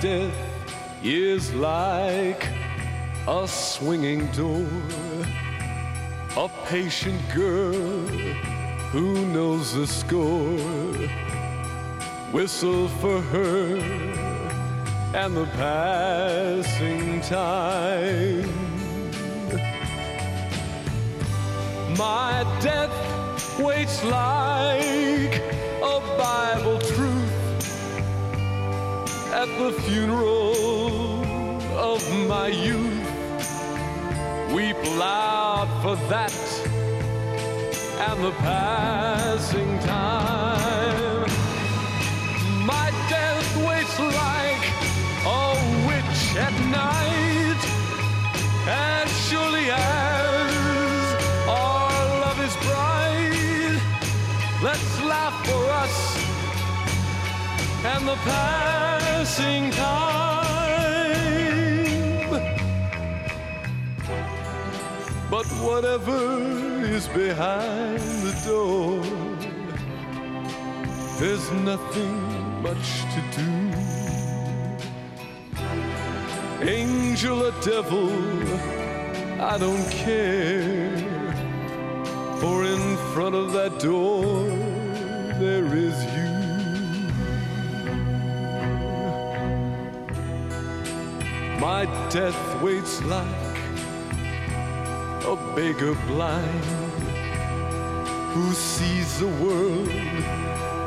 Death is like a swinging door, a patient girl who knows the score. Whistle for her and the passing time. My death waits like the funeral of my youth. Weep loud for that and the passing and the passing time. But whatever is behind the door, there's nothing much to do. Angel or devil, I don't care. For in front of that door, there is you. My death waits like a beggar blind who sees the world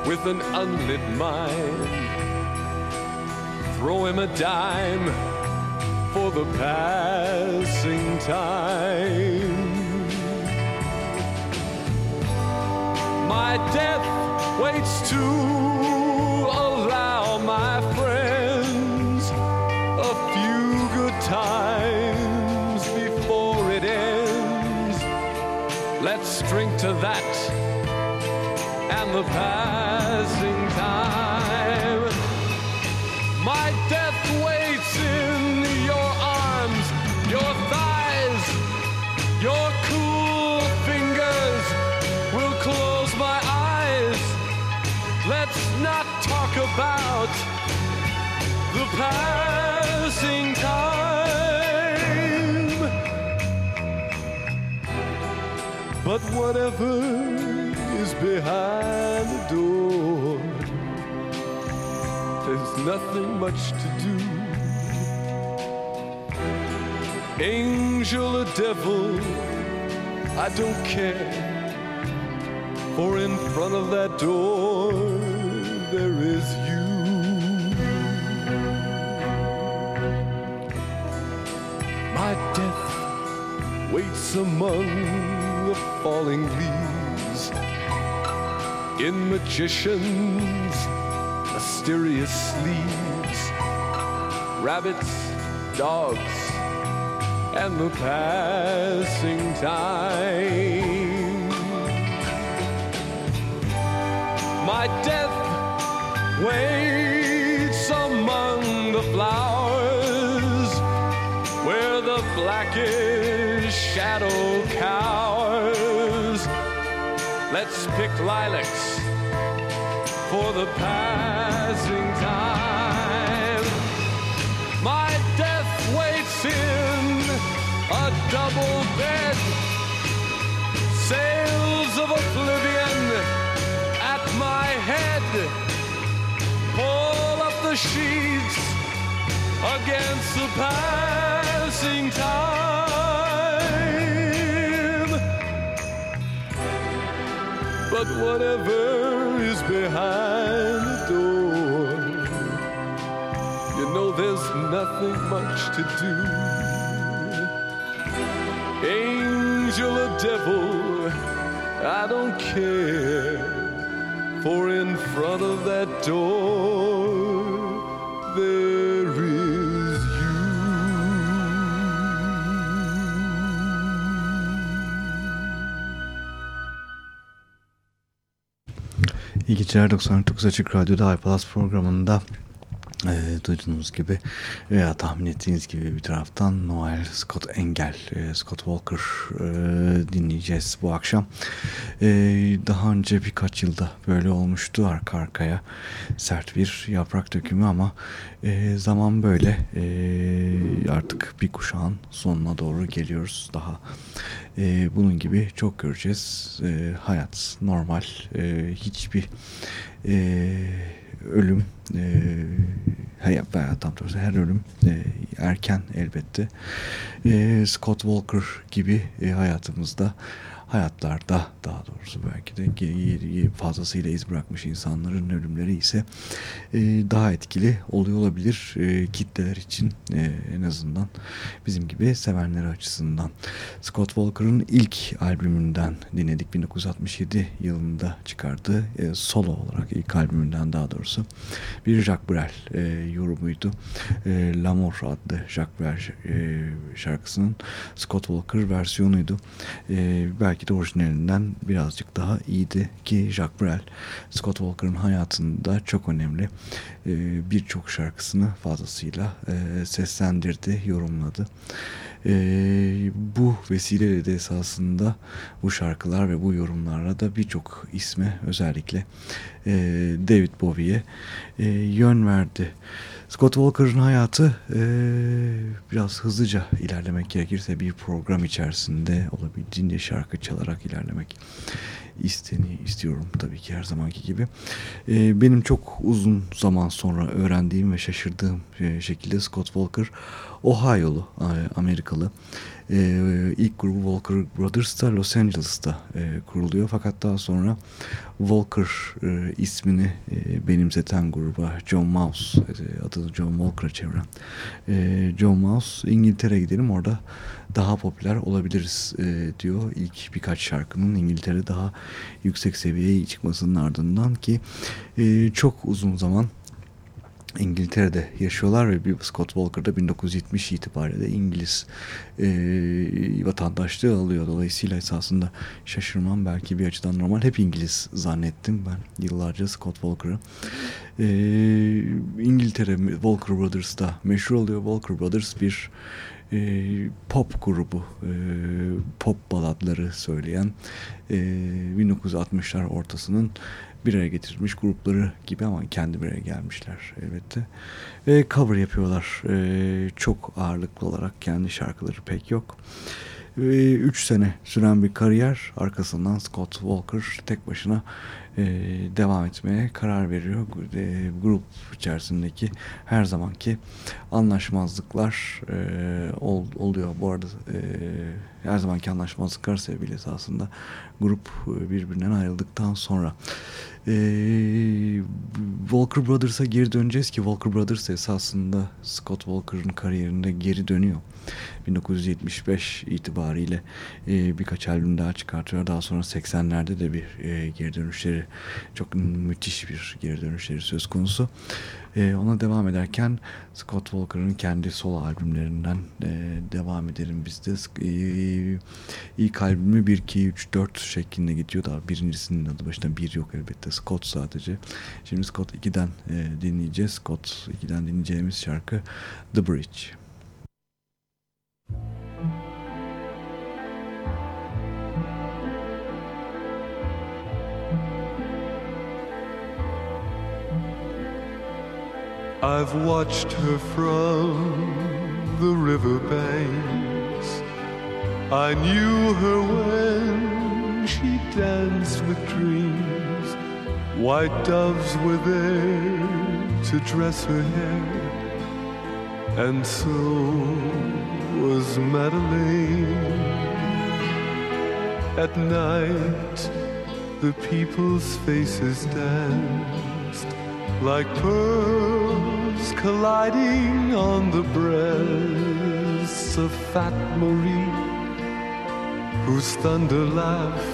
with an unlit mind. Throw him a dime for the passing time. My death waits to drink to that. And the passing whatever is behind the door, there's nothing much to do. Angel or devil, I don't care. For in front of that door, there is you. My death waits among falling leaves. In magicians' mysterious sleeves, rabbits, dogs, and the passing time. My death waits lilacs for the passing time. My death waits in a double bed, sails of oblivion at my head. Pull up the sheets against the passing time. But whatever is behind the door, you know there's nothing much to do. Angel or devil, I don't care. For in front of that door, there İyi geceler 99 Açık Radyo'da iPlus programında e, duyduğunuz gibi veya tahmin ettiğiniz gibi bir taraftan Noel Scott Engel, e, Scott Walker e, dinleyeceğiz bu akşam. E, daha önce birkaç yılda böyle olmuştu arka arkaya sert bir yaprak dökümü ama e, zaman böyle e, artık bir kuşağın sonuna doğru geliyoruz daha. E, bunun gibi çok göreceğiz. E, hayat normal, e, hiçbir e, ölüm e, hayat tam doğrusu her ölüm e, erken elbette. E, Scott Walker gibi e, hayatımızda hayatlarda daha doğrusu belki de fazlasıyla iz bırakmış insanların ölümleri ise e, daha etkili oluyor olabilir e, kitleler için e, en azından bizim gibi sevenleri açısından. Scott Walker'ın ilk albümünden dinledik 1967 yılında çıkardığı e, solo olarak ilk albümünden daha doğrusu bir Jacques Brel e, yorumuydu. E, L'amour adlı Jacques Brel e, şarkısının Scott Walker versiyonuydu. E, belki belki de orijinalinden birazcık daha iyiydi ki Jacques Brel Scott Walker'ın hayatında çok önemli e, birçok şarkısını fazlasıyla e, seslendirdi, yorumladı. E, bu vesileyle de esasında bu şarkılar ve bu yorumlarla da birçok isme özellikle David Bowie'ye yön verdi. Scott Walker'ın hayatı e, biraz hızlıca ilerlemek gerekirse bir program içerisinde olabildiğince şarkı çalarak ilerlemek isteni istiyorum tabii ki her zamanki gibi. E, benim çok uzun zaman sonra öğrendiğim ve şaşırdığım e, şekilde Scott Walker Ohio'lu, Amerikalı. E, ilk grubu Walker Brothers da Los Angeles'ta e, kuruluyor. Fakat daha sonra Walker e, ismini e, benimseten gruba John Mouse, e, adını John Walker'a çeviren e, John Mouse İngiltere'ye gidelim orada daha popüler olabiliriz e, diyor. İlk birkaç şarkının İngiltere daha yüksek seviyeye çıkmasının ardından ki e, çok uzun zaman İngiltere'de yaşıyorlar ve bir Scott Walker da 1970 itibariyle İngiliz e, vatandaşlığı alıyor. Dolayısıyla esasında şaşırmam belki bir açıdan normal. Hep İngiliz zannettim ben yıllarca Scott Walker'ı. E, İngiltere Walker Brothers'da meşhur oluyor. Walker Brothers bir e, pop grubu, e, pop baladları söyleyen e, 1960'lar ortasının bir araya getirilmiş grupları gibi ama kendi bir araya gelmişler elbette. Ve cover yapıyorlar. E, çok ağırlıklı olarak kendi şarkıları pek yok. Ve 3 sene süren bir kariyer arkasından Scott Walker tek başına e, devam etmeye karar veriyor. E, grup içerisindeki her zamanki anlaşmazlıklar e, ol, oluyor. Bu arada e, her zamanki anlaşmazlıklar sebebiyle esasında grup birbirinden ayrıldıktan sonra e, Walker Brothers'a geri döneceğiz ki Walker Brothers esasında Scott Walker'ın kariyerinde geri dönüyor. 1975 itibariyle e, birkaç albüm daha çıkartıyor. Daha sonra 80'lerde de bir e, geri dönüşleri çok müthiş bir geri dönüşleri söz konusu. E, ona devam ederken Scott Walker'ın kendi solo albümlerinden e, devam edelim biz de. E, ilk albümü 1, 2, 3, 4 şeklinde gidiyor da birincisinin adı başında bir yok elbette. Scott sadece. Şimdi Scott 2'den e, dinleyeceğiz. Scott 2'den dinleyeceğimiz şarkı The Bridge. I've watched her from the riverbanks. I knew her when she danced with dreams. White doves were there to dress her hair, and so was Madeline. At night, the people's faces danced like pearls colliding on the breasts of fat Marie. whose thunder laugh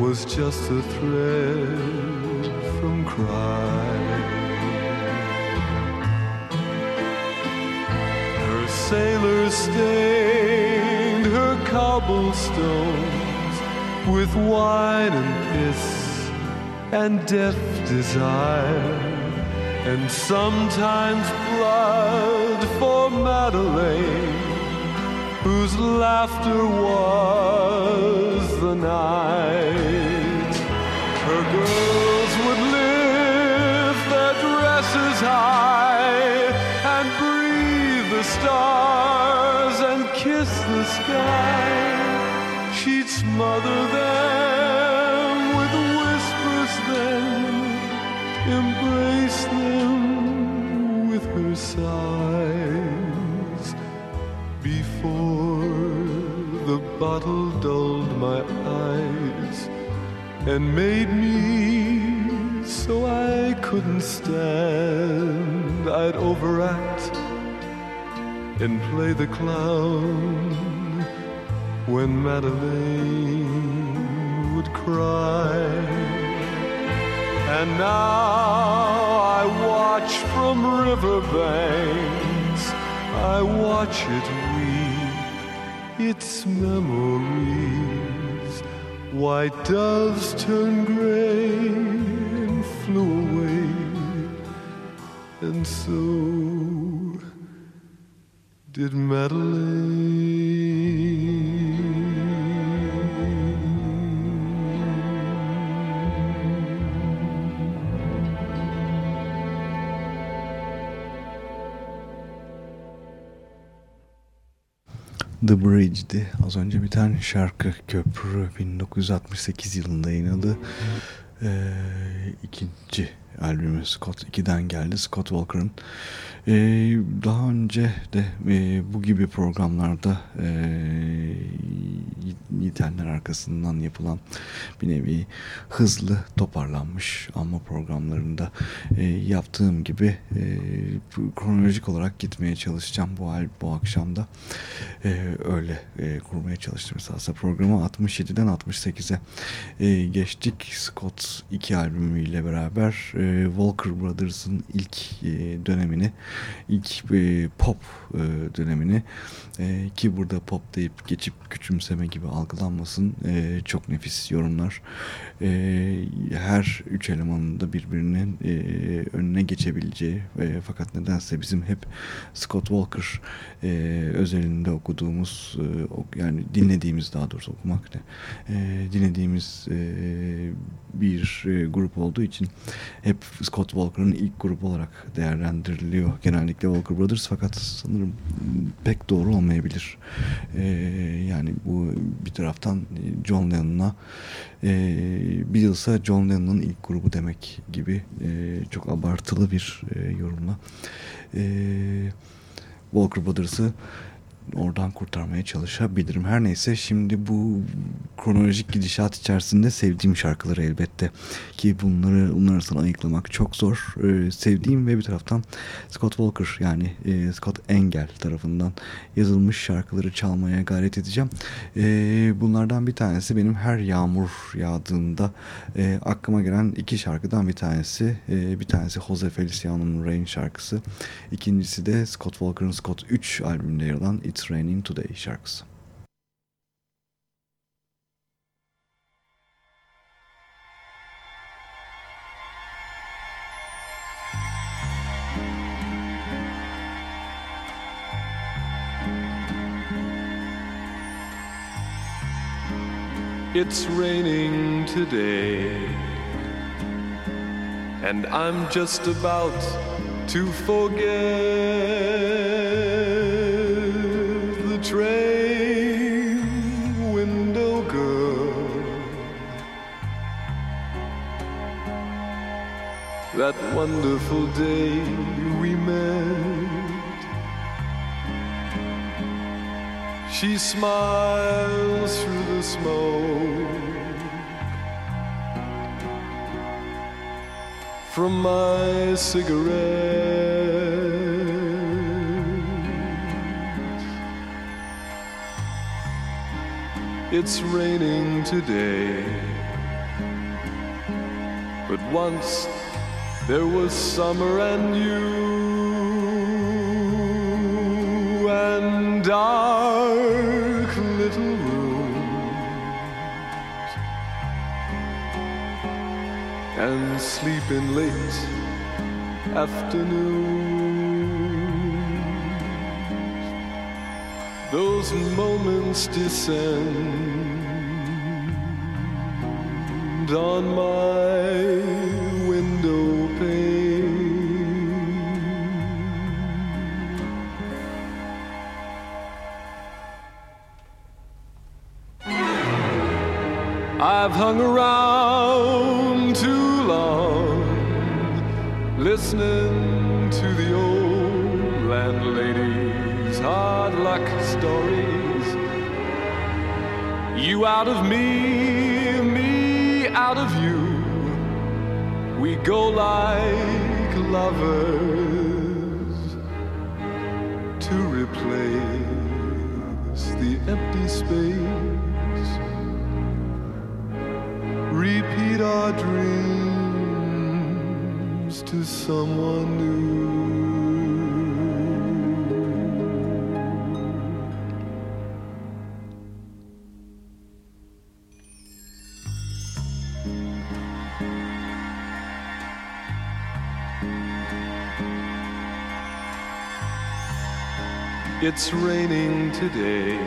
was just a thread from crying. Her sailors stained her cobblestones with wine and piss and deaf desire, and sometimes blood for Madeleine, whose laughter was the night. Her girls would lift their dresses high and breathe the stars and kiss the sky. She'd smother them bottle dulled my eyes and made me so I couldn't stand. I'd overact and play the clown when Madeleine would cry. And now I watch from riverbanks, I watch it its memories. White doves turn gray and flew away, and so did Madeline. The Bridge'di. Az önce biten şarkı Köprü 1968 yılında yayınladı. Ee, ikinci albümü Scott 2'den geldi. Scott Walker'ın ee, daha önce de e, bu gibi programlarda e, yitenler arkasından yapılan bir nevi hızlı toparlanmış ama programlarında e, yaptığım gibi kronolojik olarak gitmeye çalışacağım bu hal bu akşamda öyle kurmaya çalıştım. Esasında programı 67'den 68'e e, geçtik. Scott 2 albümüyle beraber Walker Brothers'ın ilk dönemini ilk e, pop e, dönemini. E, ki burada pop deyip geçip küçümseme gibi algılanmasın e, çok nefis yorumlar. Her üç elemanın da birbirinin önüne geçebileceği fakat nedense bizim hep Scott Walker özelinde okuduğumuz yani dinlediğimiz daha doğrusu okumak ne dinlediğimiz bir grup olduğu için hep Scott Walker'ın ilk grup olarak değerlendiriliyor genellikle Walker Brothers fakat sanırım pek doğru olmayabilir. E, yani bu bir taraftan John Lennon'a e, Beatles'a John Lennon'ın ilk grubu demek gibi e, çok abartılı bir e, yorumla e, Walker Brothers'ı oradan kurtarmaya çalışabilirim. Her neyse şimdi bu kronolojik gidişat içerisinde sevdiğim şarkıları elbette ki bunları bunlar arasında ayıklamak çok zor. Ee, sevdiğim ve bir taraftan Scott Walker yani e, Scott Engel tarafından yazılmış şarkıları çalmaya gayret edeceğim. E, bunlardan bir tanesi benim her yağmur yağdığında e, aklıma gelen iki şarkıdan bir tanesi. E, bir tanesi Jose Feliciano'nun Rain şarkısı. İkincisi de Scott Walker'ın Scott 3 albümünde yer alan It's Raining Today sharks. It's raining today, and I'm just about to forget That wonderful day we met. She smiles through the smoke from my cigarette. it's raining today. But once there was summer and you and dark little rooms and sleeping late afternoons. Those moments descend on my window I've hung around too long, listening to the old landlady's hard luck stories. You out of me, me out of you. We go like lovers to replace the empty space. Our dreams to someone new. It's raining today,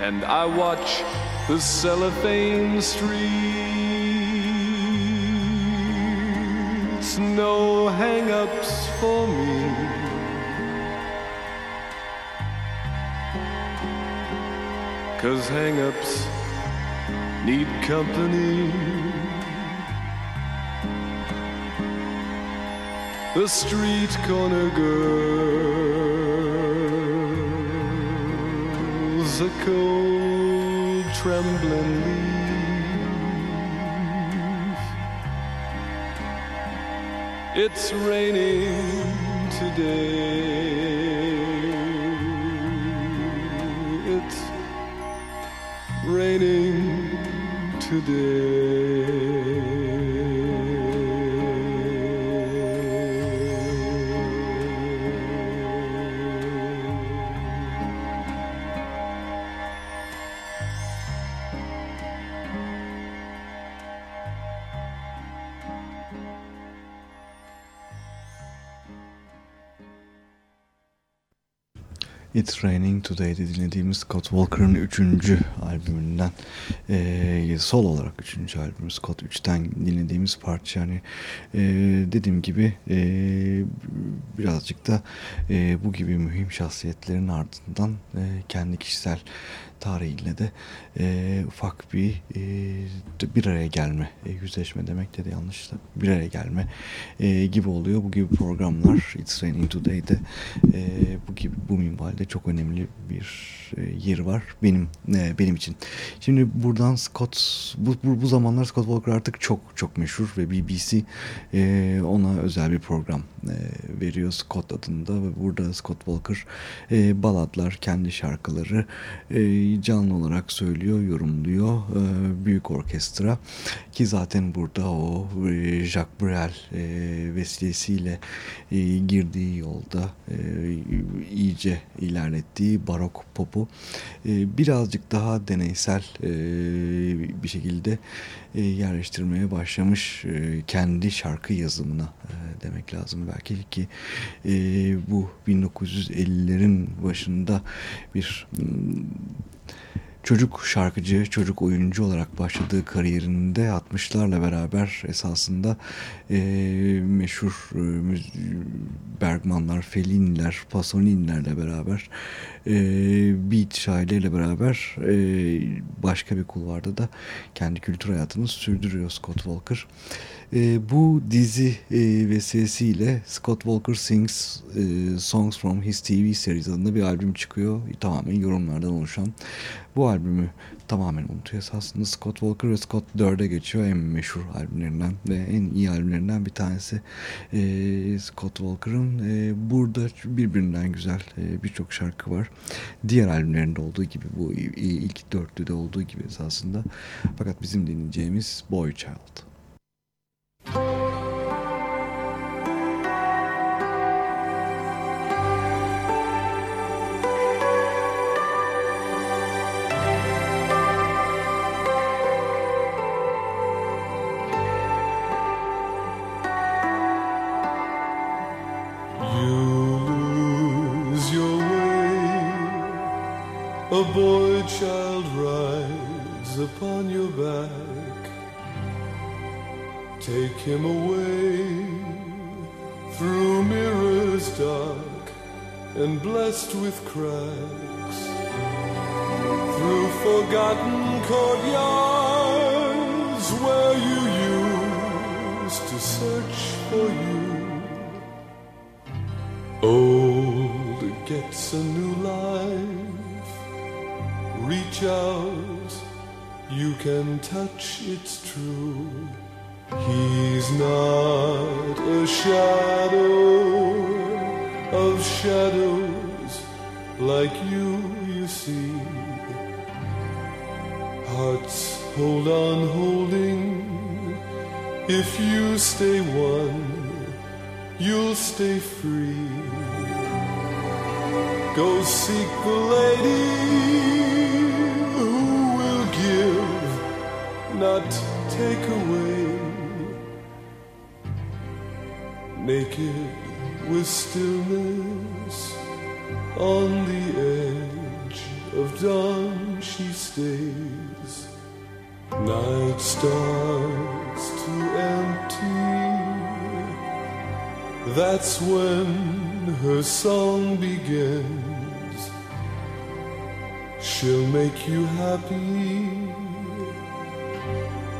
and I watch the cellophane streets. No hang ups for me. Cause hang ups need company. The street corner girls, a cold trembling leaf. It's raining today. It's Raining Today'de dinlediğimiz Scott Walker'ın 3. albümünden e, sol olarak 3. albüm Scott 3'ten dinlediğimiz parça yani e, dediğim gibi e, birazcık da e, bu gibi mühim şahsiyetlerin ardından e, kendi kişisel tarihiyle de e, ufak bir e, bir araya gelme, e, yüzleşme demek de, de yanlış da bir araya gelme e, gibi oluyor. Bu gibi programlar It's Raining Today'de e, bu gibi bu minvalde çok önemli bir e, yeri var benim e, benim için. Şimdi buradan Scott bu, bu, bu zamanlar Scott Walker artık çok çok meşhur ve BBC e, ona özel bir program e, veriyor Scott adında ve burada Scott Walker e, baladlar, kendi şarkıları e, canlı olarak söylüyor, yorumluyor. E, büyük orkestra ki zaten burada o e, Jacques Brel e, vesilesiyle e, girdiği yolda e, iyice ilerlettiği barok popu e, birazcık daha deneysel e, bir şekilde e, yerleştirmeye başlamış e, kendi şarkı yazımına e, demek lazım belki ki e, bu 1950'lerin başında bir m, çocuk şarkıcı, çocuk oyuncu olarak başladığı kariyerinde 60'larla beraber esasında e, meşhur e, Bergmanlar, Fellini'ler, Pasolini'lerle beraber e, beat şairleriyle beraber e, başka bir kulvarda da kendi kültür hayatını sürdürüyor Scott Walker. E, bu dizi e, vesilesiyle Scott Walker Sings e, Songs from His TV Series adında bir albüm çıkıyor. Tamamen yorumlardan oluşan. Bu albümü tamamen unutuyor esasında Scott Walker ve Scott 4'e geçiyor en meşhur albümlerinden ve en iyi albümlerinden bir tanesi. E, Scott Walker'ın e, burada birbirinden güzel e, birçok şarkı var. Diğer albümlerinde olduğu gibi bu ilk dörtlüde olduğu gibi esasında. Fakat bizim dinleyeceğimiz Boy Child him away through mirrors dark and blessed with cracks, through forgotten courtyards where you used to search for you. Old gets a new life. Reach out, you can touch, it's true. He's not a shadow of shadows like you, you see. Hearts hold on holding. If you stay one, you'll stay free. Go seek the lady who will give, not take away naked with stillness. On the edge of dawn she stays. Night starts to empty. That's when her song begins. She'll make you happy.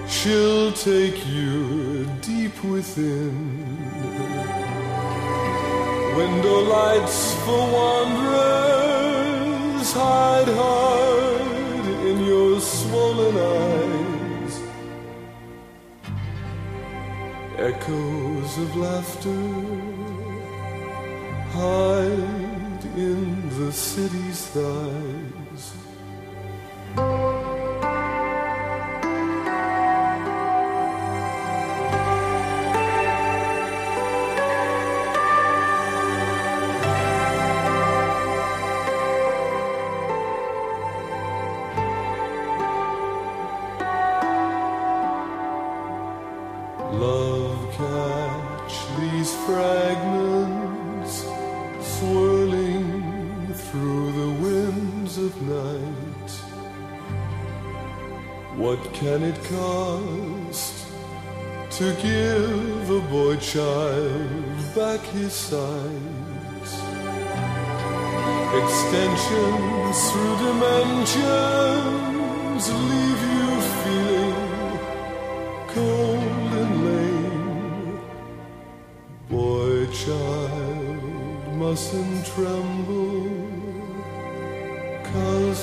She'll take you deep within Window lights for wanderers hide hard in your swollen eyes. Echoes of laughter hide in the city's thighs.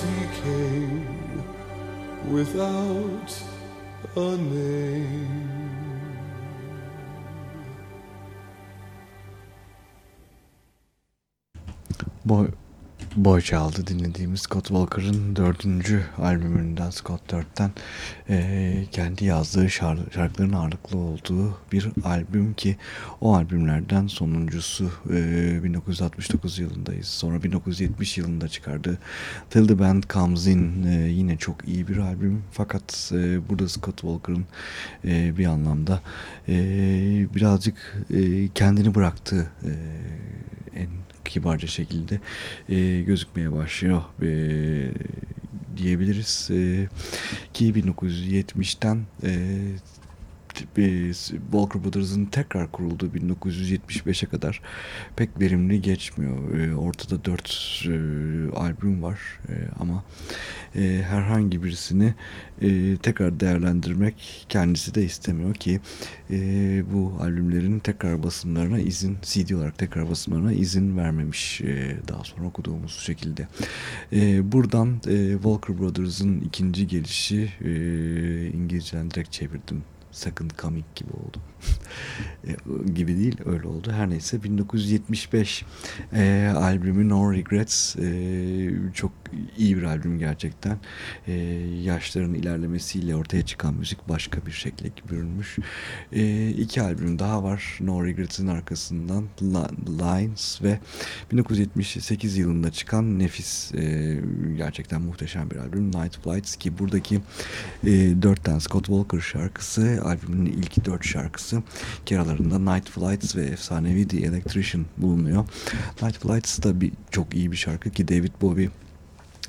He came without a name. Boy, Boy çaldı dinlediğimiz Scott Walker'ın dördüncü albümünden Scott 4'ten e, kendi yazdığı şarkı, şarkıların ağırlıklı olduğu bir albüm ki o albümlerden sonuncusu e, 1969 yılındayız. Sonra 1970 yılında çıkardığı Till the Band Comes In e, yine çok iyi bir albüm fakat e, burada Scott Walker'ın e, bir anlamda e, birazcık e, kendini bıraktığı e, en kibarca şekilde e, gözükmeye başlıyor e, diyebiliriz. E, ki 1970'ten e, Walker Brothers'ın tekrar kurulduğu 1975'e kadar pek verimli geçmiyor. E, ortada dört e, albüm var e, ama e, herhangi birisini tekrar değerlendirmek kendisi de istemiyor ki bu albümlerin tekrar basımlarına izin CD olarak tekrar basımlarına izin vermemiş daha sonra okuduğumuz şekilde. Buradan e, Walker Brothers'ın ikinci gelişi e, İngilizceden direkt çevirdim Second Coming gibi oldu. Gibi değil öyle oldu. Her neyse 1975 e, albümü No Regrets e, çok iyi bir albüm gerçekten. E, yaşların ilerlemesiyle ortaya çıkan müzik başka bir şekilde bürünmüş. E, iki albüm daha var. No Regrets'in arkasından Lines ve 1978 yılında çıkan nefis e, gerçekten muhteşem bir albüm Night Flights ki buradaki e, dörtten Scott Walker şarkısı albümün ilk dört şarkısı ki aralarında Night Flights ve efsanevi The Electrician bulunuyor. Night Flights da bir, çok iyi bir şarkı ki David Bowie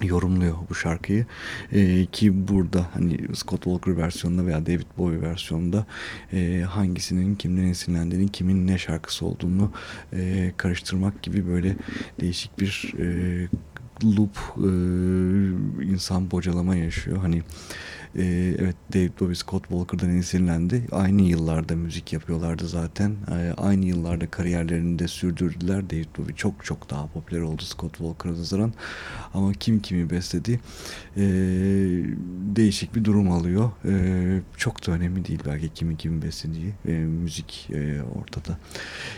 yorumluyor bu şarkıyı. Ee, ki burada hani Scott Walker versiyonunda veya David Bowie versiyonunda e, hangisinin kimden esinlendiğini kimin ne şarkısı olduğunu e, karıştırmak gibi böyle değişik bir e, loop e, insan bocalama yaşıyor. Hani e, evet David Bowie Scott Walker'dan esinlendi. Aynı yıllarda müzik yapıyorlardı zaten. E, aynı yıllarda kariyerlerini de sürdürdüler. David Bowie çok çok daha popüler oldu Scott Walker'a nazaran. Ama kim kimi besledi e, değişik bir durum alıyor. E, çok da önemli değil belki kimi kimi beslediği. E, müzik e, ortada.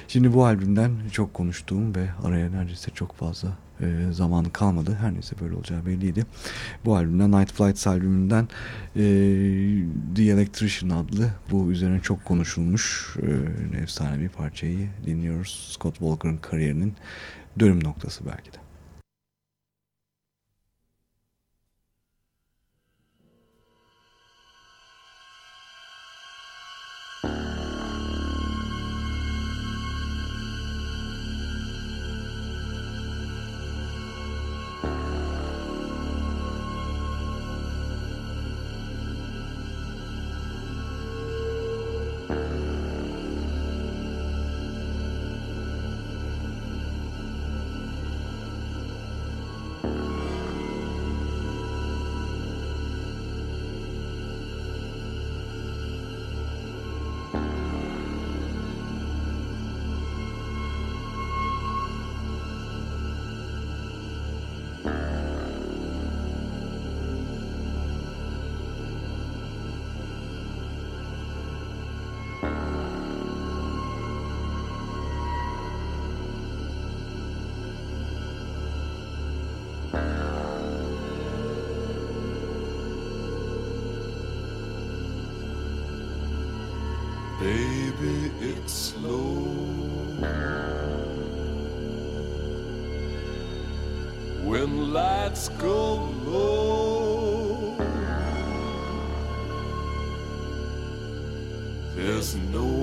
Şimdi bu albümden çok konuştuğum ve araya neredeyse çok fazla e, zamanı kalmadı. Her neyse böyle olacağı belliydi. Bu albümden Night Flights albümünden e, The Electrician adlı bu üzerine çok konuşulmuş e, efsane bir parçayı dinliyoruz. Scott Walker'ın kariyerinin dönüm noktası belki de. Baby, it's slow. When lights go low, there's no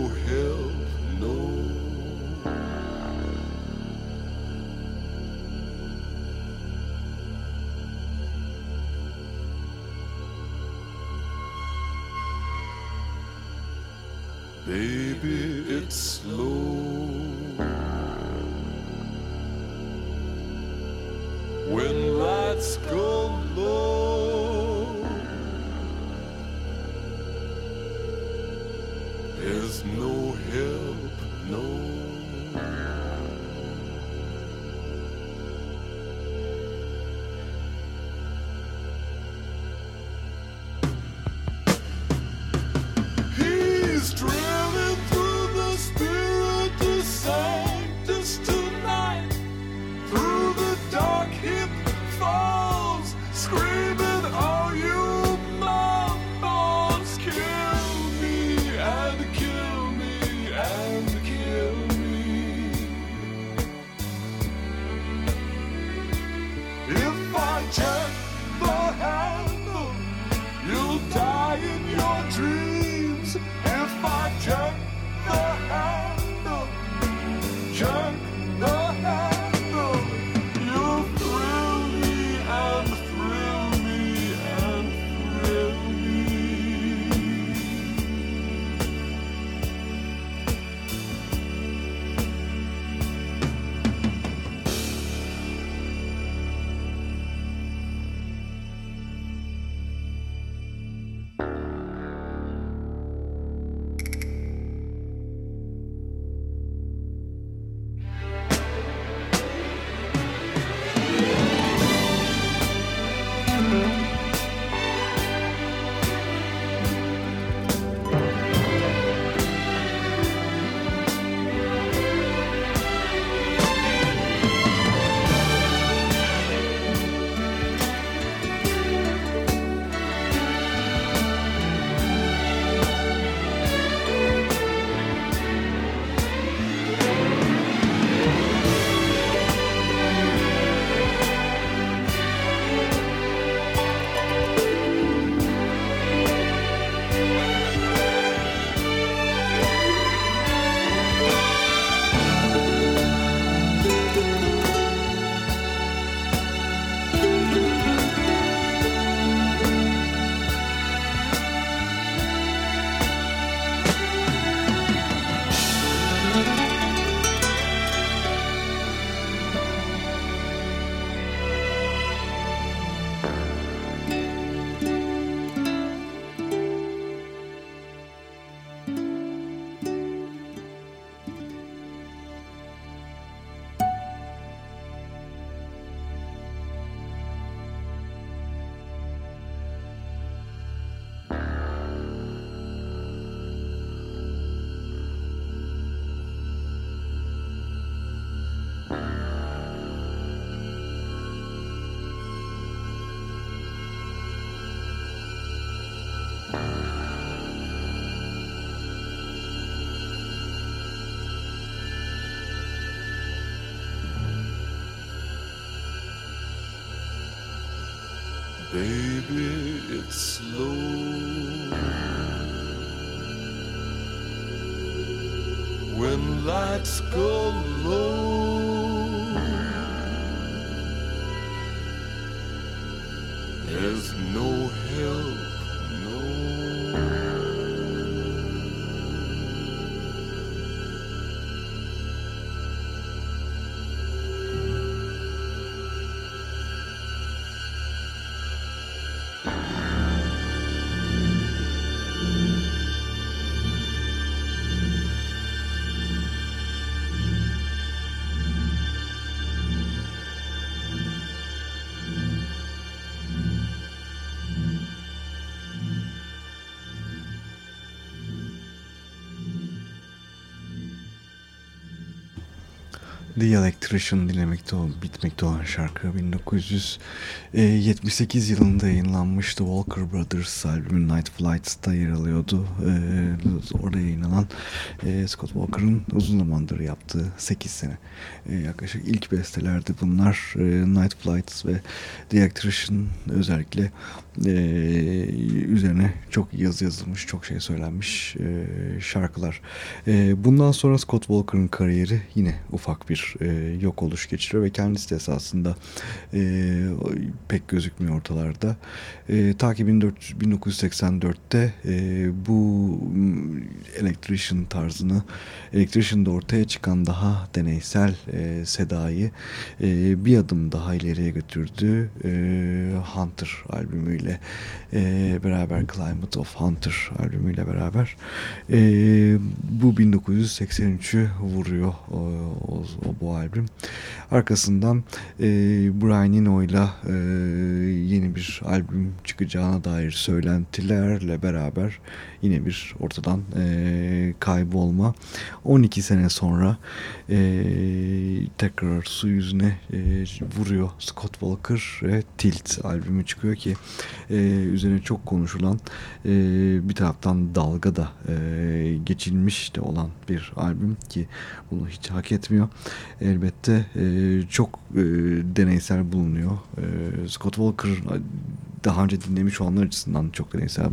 Baby, it's slow. When lights go low, there's no help, The Electrician dinlemekte bitmekte olan şarkı 1978 yılında yayınlanmıştı. Walker Brothers albümü Night Flights'ta yer alıyordu. Ee, orada yayınlanan e, Scott Walker'ın uzun zamandır yaptığı 8 sene. E, yaklaşık ilk bestelerdi bunlar. E, Night Flights ve The Electrician özellikle e, üzerine çok yazı yazılmış, çok şey söylenmiş e, şarkılar. E, bundan sonra Scott Walker'ın kariyeri yine ufak bir e, yok oluş geçiriyor ve kendisi de esasında e, pek gözükmüyor ortalarda. E, ta ki 1984'te e, bu Electrician tarzını Electrician'da ortaya çıkan daha deneysel e, sedayı e, bir adım daha ileriye götürdü. E, Hunter albümüyle e, beraber Climate of Hunter albümüyle beraber e, bu 1983'ü vuruyor o, o, o bu albüm. Arkasından e, Brian Eno'yla e, yeni bir albüm çıkacağına dair söylentilerle beraber yine bir ortadan e, kaybolma. 12 sene sonra e, tekrar su yüzüne e, vuruyor Scott Walker ve Tilt albümü çıkıyor ki e, üzerine çok konuşulan e, bir taraftan dalga da e, geçilmiş de olan bir albüm ki bunu hiç hak etmiyor. Elbette e, çok e, deneysel bulunuyor. E, Scott Walker daha önce dinlemiş olanlar açısından çok deneysel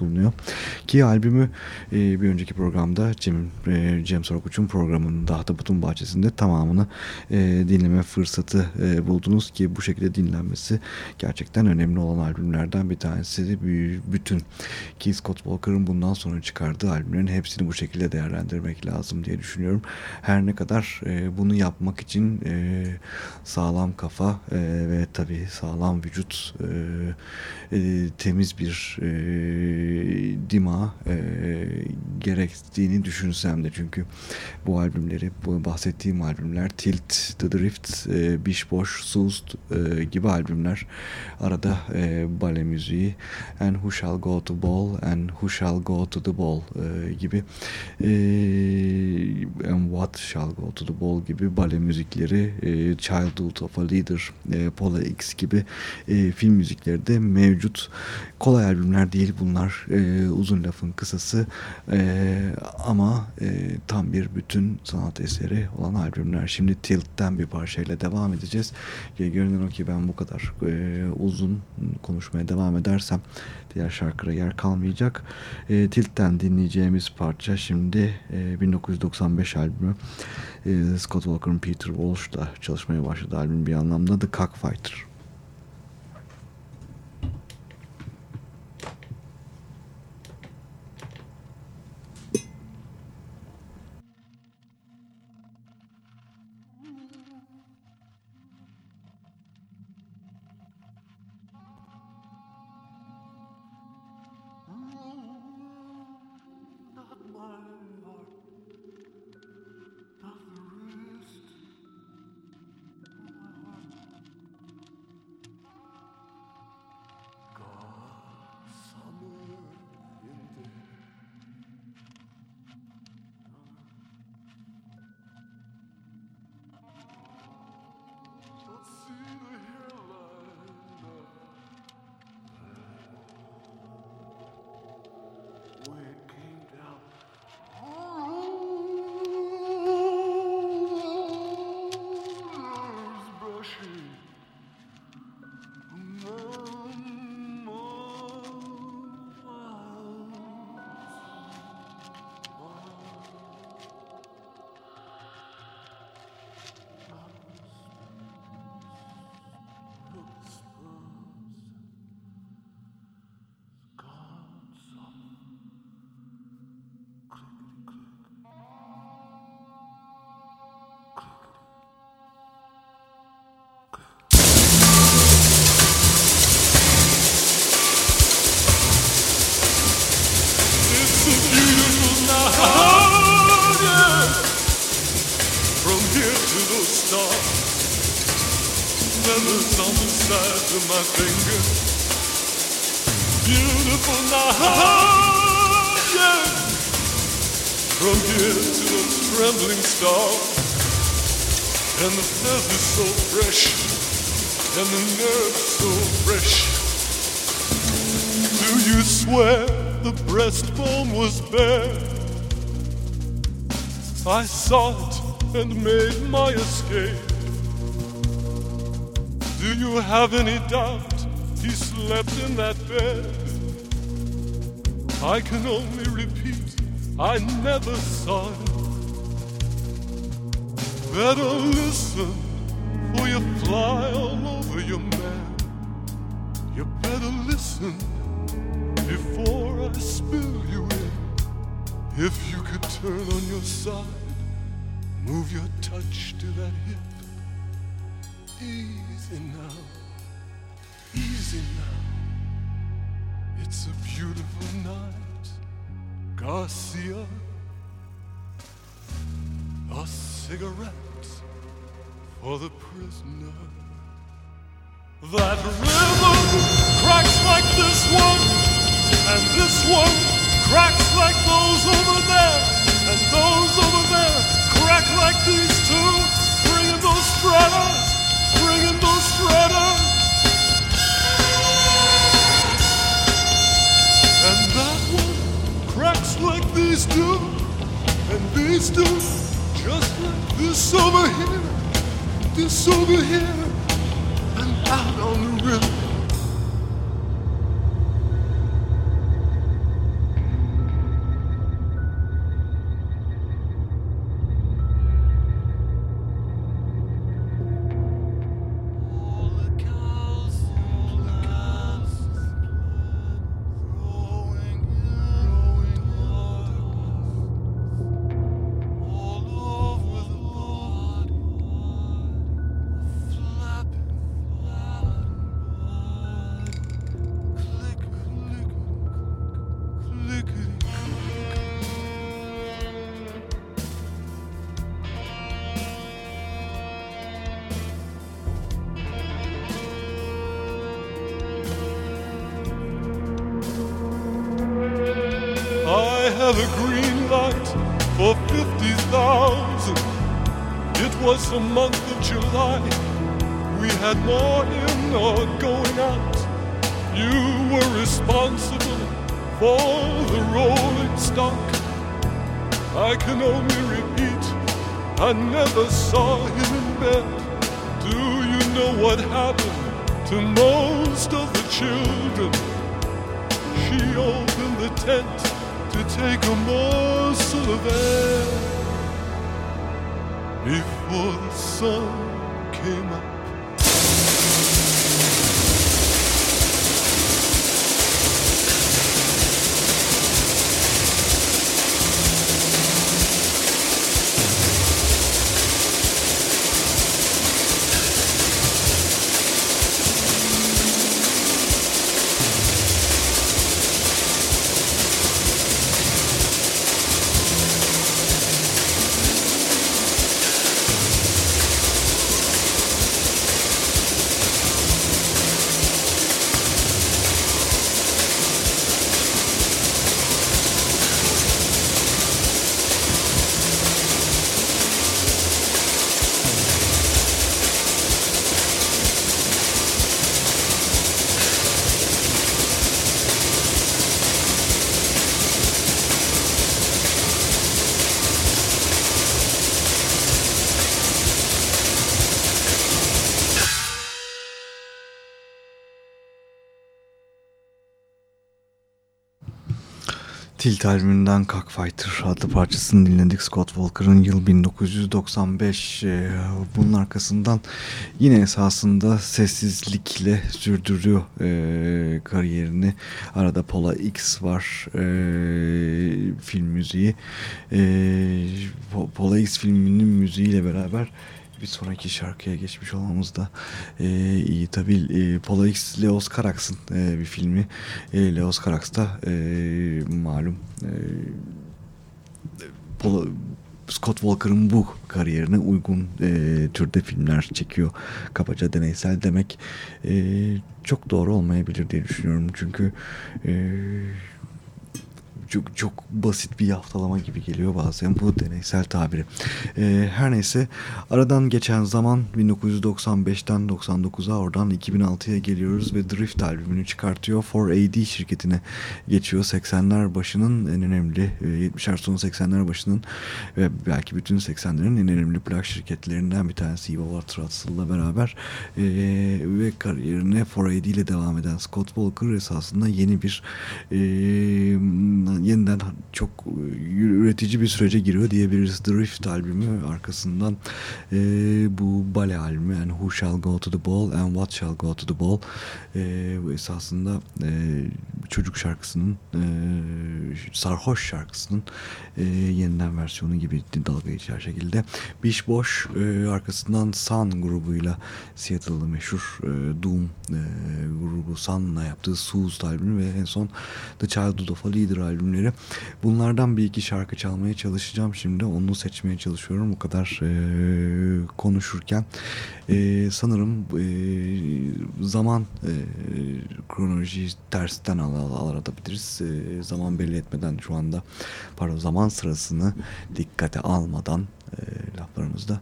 bulunuyor. Ki albümü e, bir önceki programda Cem, e, Cem Sorguç'un programının Dahtabut'un bahçesinde tamamını e, dinleme fırsatı e, buldunuz ki bu şekilde dinlenmesi gerçekten önemli olan albümlerden bir tanesi. Bütün ki Scott Walker'ın bundan sonra çıkardığı albümlerin hepsini bu şekilde değerlendirmek lazım diye düşünüyorum. Her ne kadar e, bunu yapmak için e, sağlam kafa e, ve tabii sağlam vücut e, e, temiz bir e, dima e, gerektiğini düşünsem de çünkü bu albümleri bu bahsettiğim albümler Tilt, The Drift, e, Bish Boş, Soused e, gibi albümler. Arada e, bale müziği And Who Shall Go to Ball and Who Shall Go to the Ball e, gibi. E, And What Shall Go to the Ball gibi bale müzikleri e, Childhood of a Leader, e, Pola X gibi e, film müzikleri de mevcut. Kolay albümler değil bunlar. E, uzun lafın kısası e, ama e, tam bir bütün sanat eseri olan albümler. Şimdi Tilt'ten bir parçayla devam edeceğiz. E, görünen o ki ben bu kadar e, uzun konuşmaya devam edersem diğer şarkılara yer kalmayacak. E, Tilt'ten dinleyeceğimiz parça şimdi e, 1995 albümü. E, Scott Walker'ın Peter Walsh'la çalışmaya başladı albüm bir anlamda The Cockfighter. Beautiful night, yeah. From here to those trembling stars. And the feathers so fresh, and the nerves so fresh. Do you swear the breastbone was bare? I saw it and made my escape. Do you have any doubt he slept in that bed? I can only repeat, I never saw it. Better listen, or you fly all over your man. You better listen before I spill you in. If you could turn on your side, move your touch to that hip. Easy now, easy now. It's a beautiful night, Garcia. A cigarette for the prisoner. That rhythm cracks like this one, and this one cracks like those over there, and those over there crack like these two. Bringing those stratas, bringing those stratas. Cracks like these two, and these two just like this over here, this over here, and out on the river. The month of July. We had more in or going out. You were responsible for the rolling stock. I can only repeat, I never saw him in bed. Do you know what happened to most of the children? She opened the tent to take a morsel of air coração queima. Tilt albümünden Cockfighter adlı parçasını dinledik. Scott Walker'ın yıl 1995. Ee, Bunun arkasından yine esasında sessizlikle sürdürüyor e, kariyerini. Arada Pola X var e, film müziği. E, Po- Pola X filminin müziğiyle beraber bir sonraki şarkıya geçmiş olmamız da e, iyi. Tabii e, Pola X Leos Carax'ın e, bir filmi. E, Leos Carax da e, malum e, Pola, Scott Walker'ın bu kariyerine uygun e, türde filmler çekiyor. Kabaca deneysel demek e, çok doğru olmayabilir diye düşünüyorum. Çünkü e, çok, çok basit bir yaftalama gibi geliyor bazen bu deneysel tabiri. Ee, her neyse aradan geçen zaman 1995'ten 99'a oradan 2006'ya geliyoruz ve Drift albümünü çıkartıyor. 4AD şirketine geçiyor. 80'ler başının en önemli 70'ler sonu 80'ler başının ve belki bütün 80'lerin en önemli plak şirketlerinden bir tanesi Eva Russell'la beraber e, ve kariyerine 4AD ile devam eden Scott Walker esasında yeni bir e, yeniden çok üretici bir sürece giriyor diyebiliriz. Drift albümü arkasından e, bu bale albümü yani Who Shall Go To The Ball and What Shall Go To The Ball e, bu esasında e, çocuk şarkısının e, sarhoş şarkısının e, yeniden versiyonu gibi dalga geçer şekilde. Biş Boş e, arkasından Sun grubuyla Seattle'lı meşhur e, Doom e, grubu Sun'la yaptığı Soothed albümü ve en son The Childhood of a Leader albümleri. Bunlardan bir iki şarkı çalmaya çalışacağım şimdi. Onu seçmeye çalışıyorum bu kadar e, konuşurken. E, sanırım e, zaman e, kronolojiyi tersten al, aratabiliriz. E, zaman belli etmeden şu anda pardon zaman sırasını dikkate almadan e, laflarımızda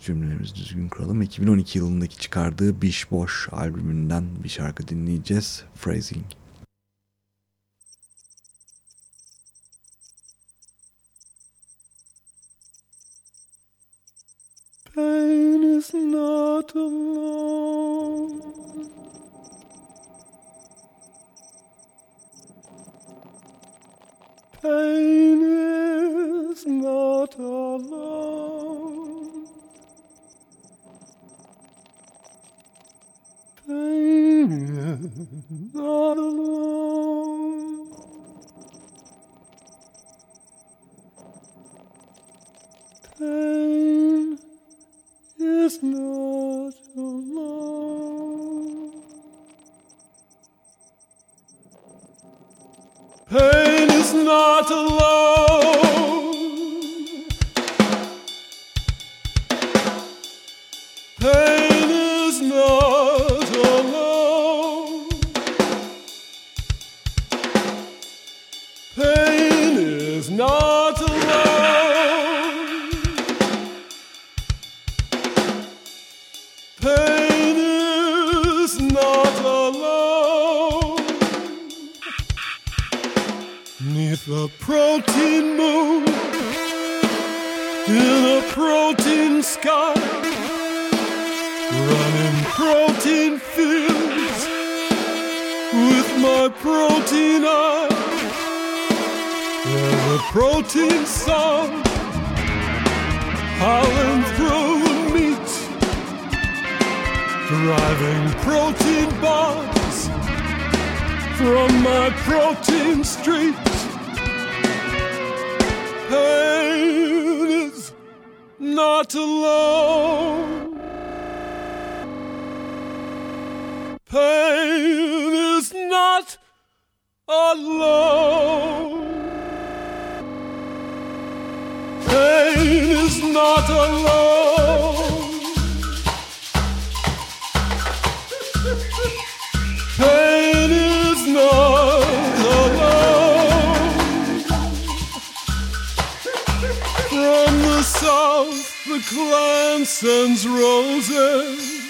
cümlelerimizi düzgün kuralım. 2012 yılındaki çıkardığı Biş Boş albümünden bir şarkı dinleyeceğiz. Phrasing. Pain is not alone. Pain is not alone. Pain is not alone. Pain is not alone. Pain is not alone. Pain a protein moon, in a protein sky, running protein fields. With my protein eye. There's a protein sun howling through the meat. Driving protein bombs from my protein street. Pain is not alone. Pain is not alone. Pain is not alone. South, the clan sends roses.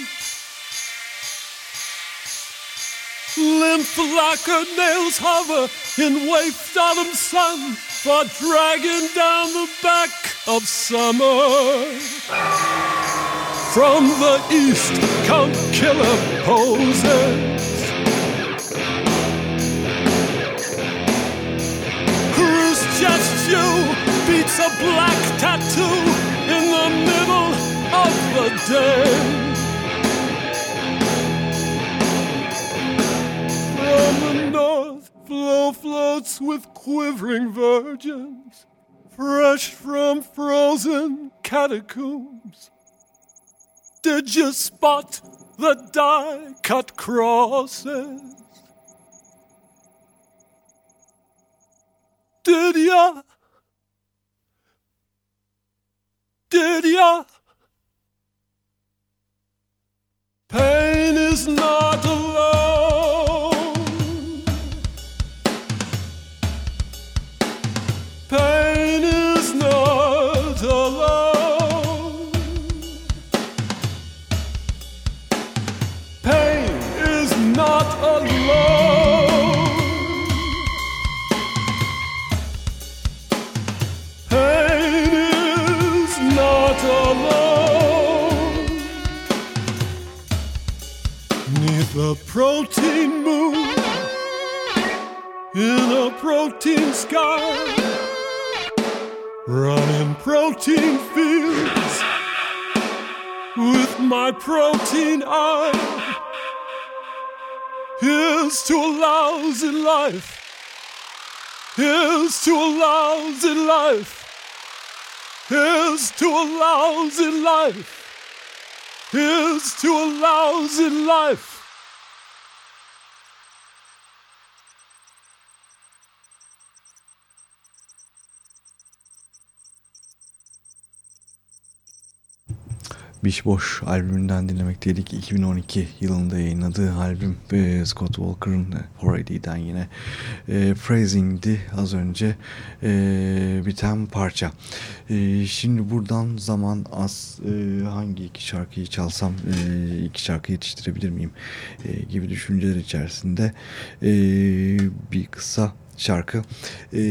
Limp lacquered nails hover in wafted autumn sun, for dragging down the back of summer. From the east come killer poses. Whose gesture beats a black tattoo the middle of the day. From the north, flow floats with quivering virgins, fresh from frozen catacombs. Did you spot the die cut crosses? Did ya? did ya? Pain is not The protein moon, in a protein sky, running protein fields with my protein eye. Here's to a lousy life. Here's to a lousy life. Here's to a lousy life. Here's to a lousy life. Biş Boş albümünden dinlemekteydik. 2012 yılında yayınladığı albüm e, Scott Walker'ın 4AD'den yine e, Phrasing'di az önce e, biten parça. E, şimdi buradan zaman az e, hangi iki şarkıyı çalsam e, iki şarkı yetiştirebilir miyim e, gibi düşünceler içerisinde e, bir kısa şarkı. E,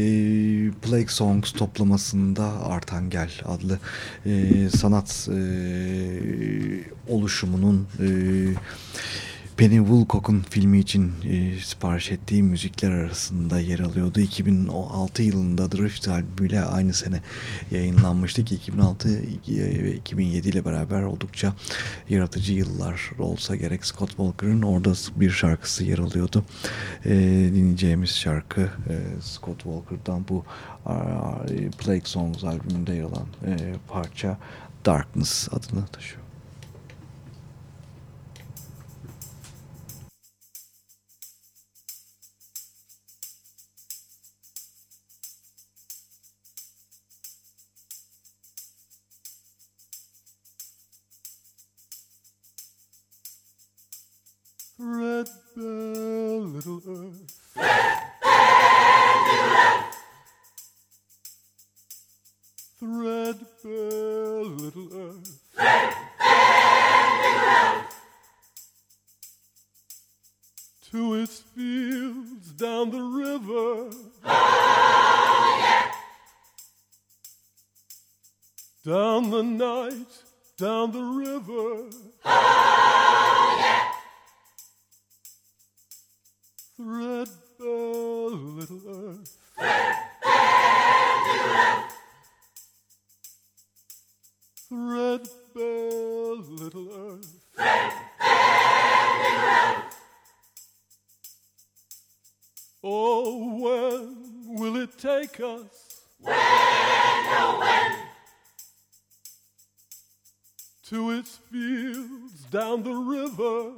Plague Songs toplamasında Artangel adlı e, sanat e, oluşumunun e, Penny Woolcock'un filmi için e, sipariş ettiği müzikler arasında yer alıyordu. 2006 yılında Drift albümüyle aynı sene yayınlanmıştı ki 2006 ve 2007 ile beraber oldukça yaratıcı yıllar olsa gerek Scott Walker'ın orada bir şarkısı yer alıyordu. E, dinleyeceğimiz şarkı e, Scott Walker'dan bu e, Plague Songs albümünde yer alan e, parça Darkness adını taşıyor. Red bell, little earth. Threadbare little earth. To its fields down the river. Down the night, down the river. Threadbare little earth. Threadbare little earth. Threadbare little earth. Threadbare little earth. Oh, when will it take us? When, oh, when? To its fields down the river.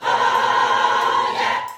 Ah,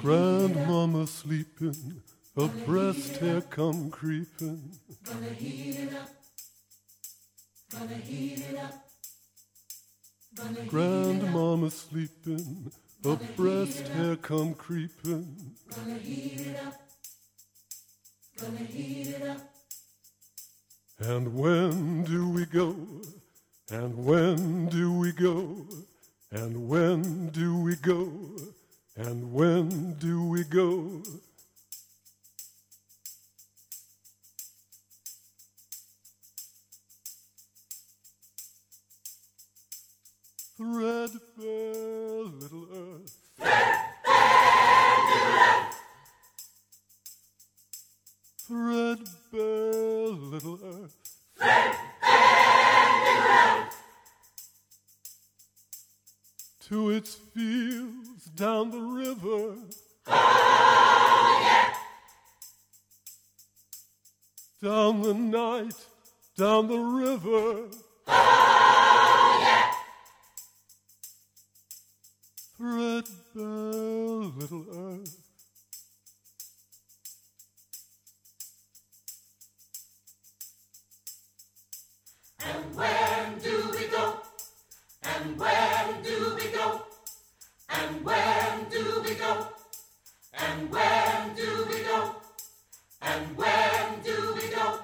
Grandmama sleeping, her breast hair come creeping. Grandmama sleeping, her breast hair come creeping. And when do we go? And when do we go? And when do we go? And when do we go? Threadbare little earth to its fields down the river. Oh, yeah. Down the night, down the river. Oh, yeah. Threadbare little earth. And where do we go? And where? And where do we go? And where do we go? And where do we go?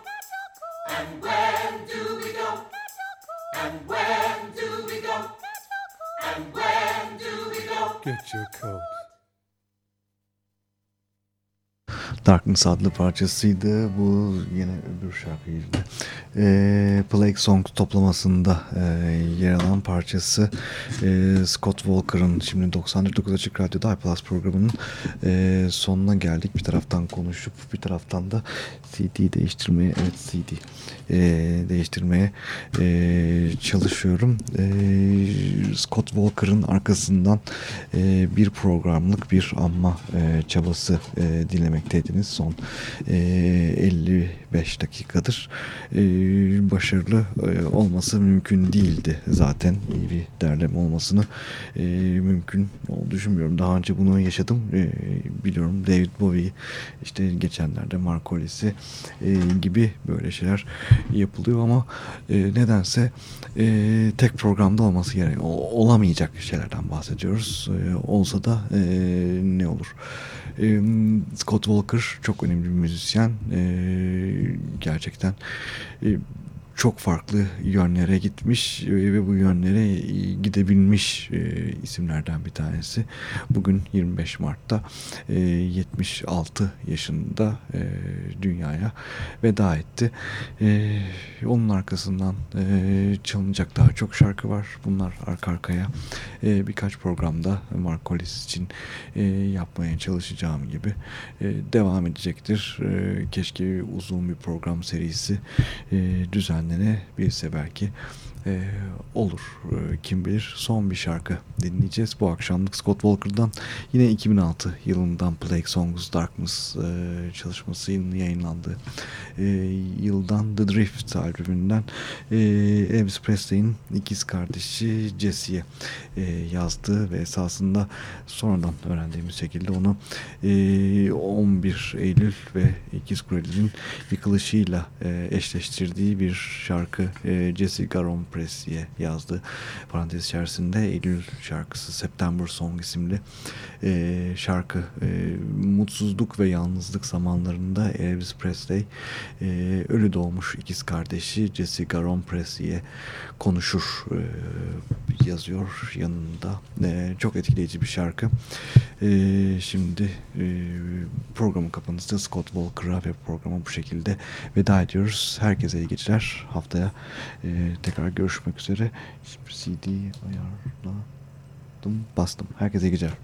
And where do we go? And where do we go? And where do we go? Get your coat. Darkness adlı parçasıydı. Bu yine öbür şarkıydı. E, Plague Songs toplamasında e, yer alan parçası e, Scott Walker'ın şimdi 99 Açık Radyo'da iPlus programının e, sonuna geldik. Bir taraftan konuşup bir taraftan da CD değiştirmeye evet CD e, değiştirmeye e, çalışıyorum. E, Scott Walker'ın arkasından e, bir programlık bir anma e, çabası e, dinlemekteydiniz. Son e, 55 dakikadır. E, başarılı e, olması mümkün değildi zaten. iyi bir derleme olmasını e, mümkün düşünmüyorum. Daha önce bunu yaşadım. E, biliyorum David Bowie işte geçenlerde Marcolis'i e, gibi böyle şeyler yapılıyor ama e, nedense e, tek programda olması gerek olamayacak şeylerden bahsediyoruz. E, olsa da e, ne olur? Scott Walker çok önemli bir müzisyen. Gerçekten çok farklı yönlere gitmiş ve bu yönlere gidebilmiş e, isimlerden bir tanesi. Bugün 25 Mart'ta e, 76 yaşında e, dünyaya veda etti. E, onun arkasından e, çalınacak daha çok şarkı var. Bunlar arka arkaya e, birkaç programda Markolis için e, yapmaya çalışacağım gibi e, devam edecektir. E, keşke uzun bir program serisi e, kendine bilse belki e, olur. E, kim bilir son bir şarkı dinleyeceğiz. Bu akşamlık Scott Walker'dan yine 2006 yılından Plague Songs Darkness e, çalışması yayınlandı. E, yıldan The Drift albümünden e, Elvis Presley'in ikiz kardeşi Jesse'ye e, yazdığı ve esasında sonradan öğrendiğimiz şekilde onu e, 11 Eylül ve ikiz kulenin yıkılışıyla e, eşleştirdiği bir şarkı e, Jesse Garon Presley'e yazdı. Parantez içerisinde Eylül şarkısı September Song isimli e, şarkı. E, mutsuzluk ve yalnızlık zamanlarında Elvis Presley e, ölü doğmuş ikiz kardeşi Jesse Garon Presley'e konuşur e, yazıyor yanında. E, çok etkileyici bir şarkı. E, şimdi e, programın kapanışında Scott Walker'a ve programa bu şekilde veda ediyoruz. Herkese iyi geceler. Haftaya e, tekrar görüşmek üzere. CD ayarladım. Bastım. Herkese iyi geceler.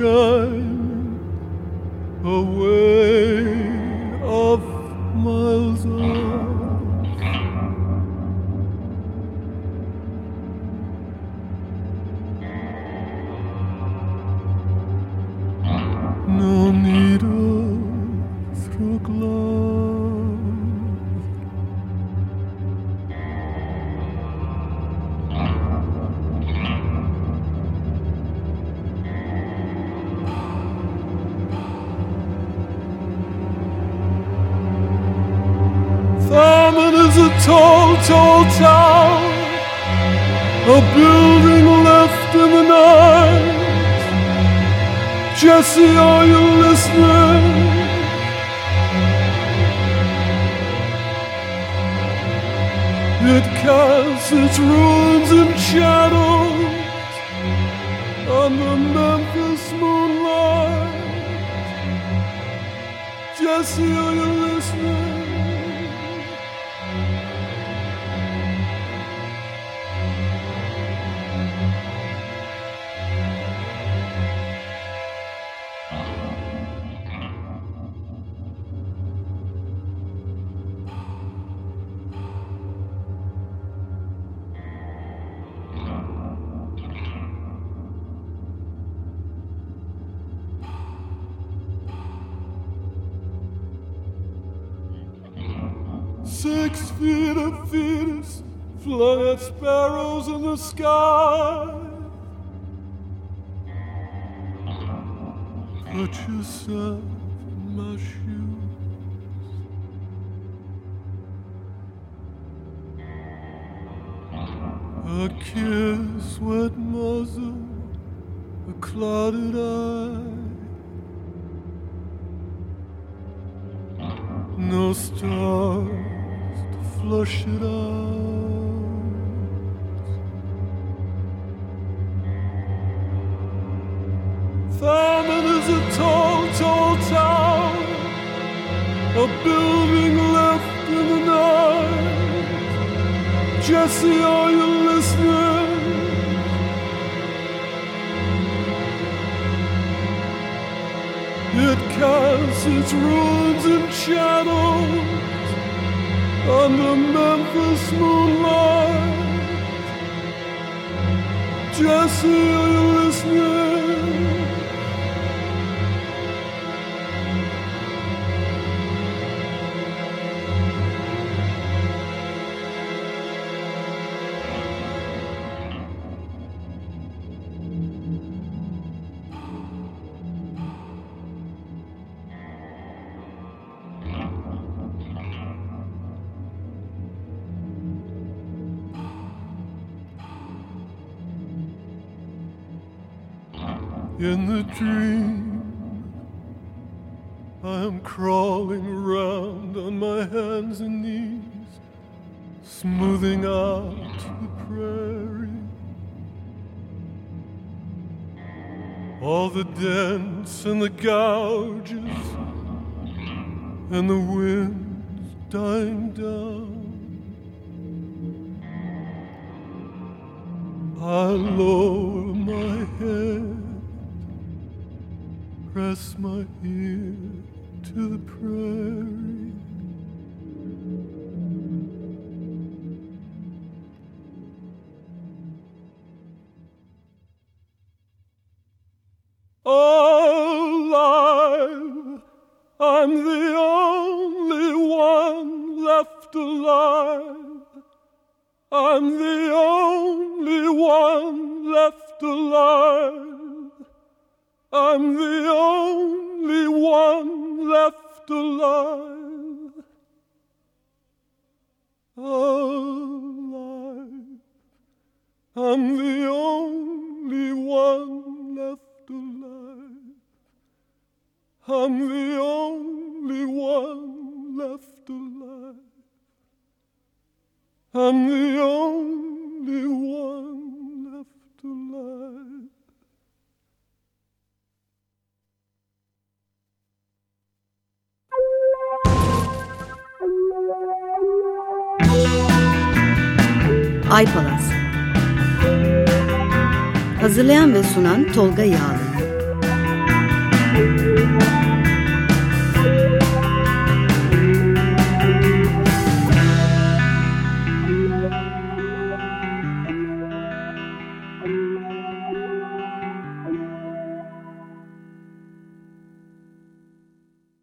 No Six feet of fetus flung at sparrows in the sky. Put yourself in my shoes. A kiss, wet muzzle, a clouded eye. Its ruins and shadows the Memphis moonlight. Jesse, on my hands and knees, smoothing out the prairie. All the dents and the gouges, and the winds dying down. I lower my head press my ear to the prairie. Alive, I'm the only one left alive. I'm the only one left alive. I'm the only one left alive. Alive. I'm the only one left alive. I'm the only one left alive. I'm the only one left alive. Ay Palas Hazırlayan ve sunan Tolga Yağlı